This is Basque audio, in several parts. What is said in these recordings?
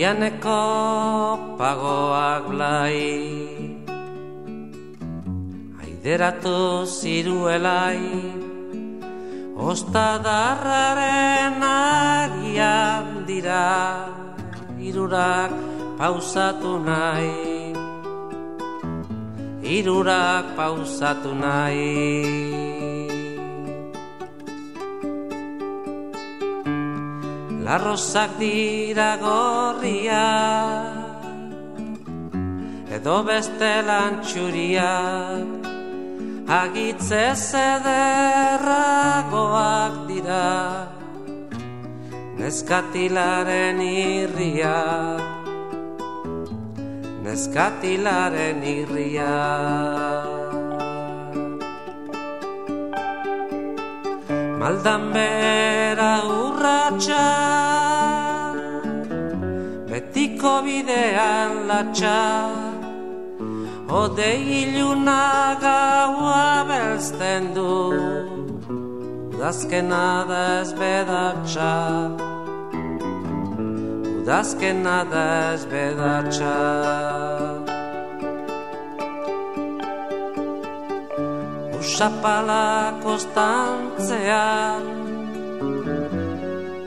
Oianeko pagoak blai Aideratu ziruelai Ostadarraren agian dira Irurak pausatu nahi. Irurak pausatu nahi Larrozak dira gorria Edo beste lantxuria. Agitze zederragoak dira Neskatilaren irria. Neskatilaren irria Maldan bera urratxa Betiko bidean latxa Ode iluna gaua belzten du Udazkena da ez bedatxa Udazkena da ez bedatxa Usapala kostantzean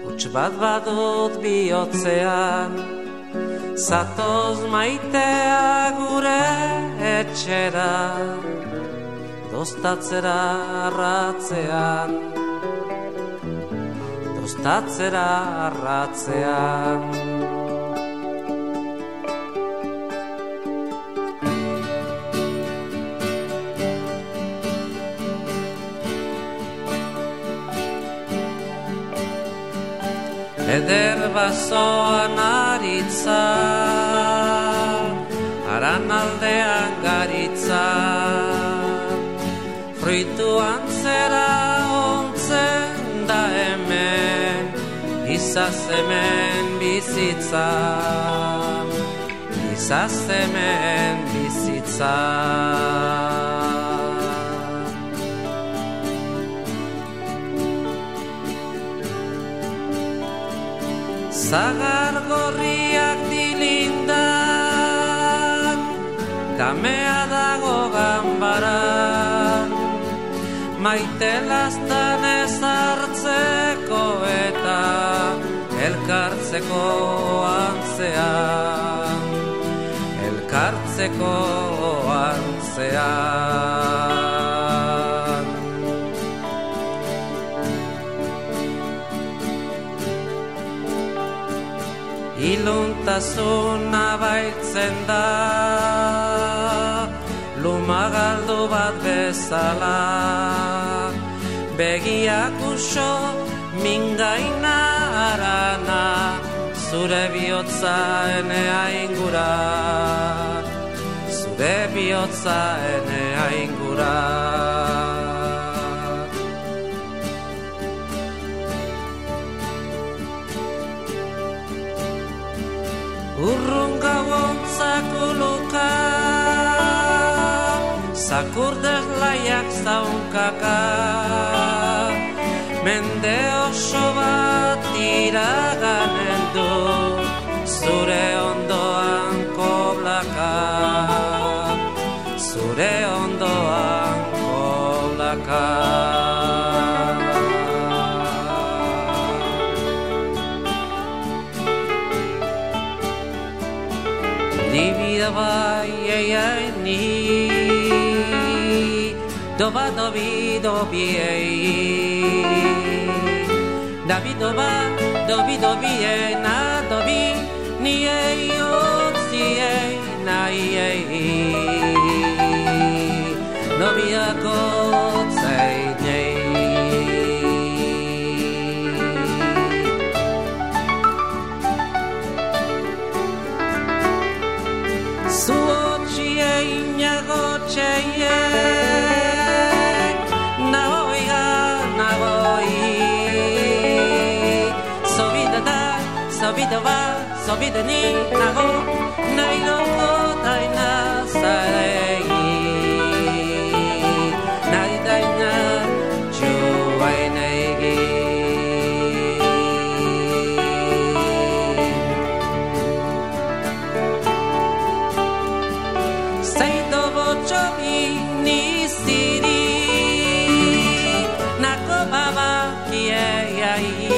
Uts bat badut bihotzean Zatoz maitea gure etxera Dostatzera arratzean. Dostatzera arratzean Eder basoan aritza Aran aldean garitza. Fruitu antzera ontzen da hemen Izaz hemen bizitza. Izaz hemen bizitza Zagar gorriak dilindan Kamea dago ganbaran Maite lastan ez hartzeko eta Elkartzeko antzean Elkartzeko antzean Iluntasuna baitzen da. Lumagaldu bat bezala. Begiak uso mingaina arana Zure bihotza enea ingura Zure bihotza enea ingura Urrun gauon zakuluka Zakurdez laiak zaunkaka. Mende oso bat iraganen du Zure ondoan koblaka. Zure ondoan koblaka davaje jedni Doba dobi dobije Da bi doba dobi dobije na vida va, so vida ni nago, nai no ko tai na sarei. Nai dai na jo ai nei gi. Sei dovo cho mi ni siri, nako baba ki ai ai.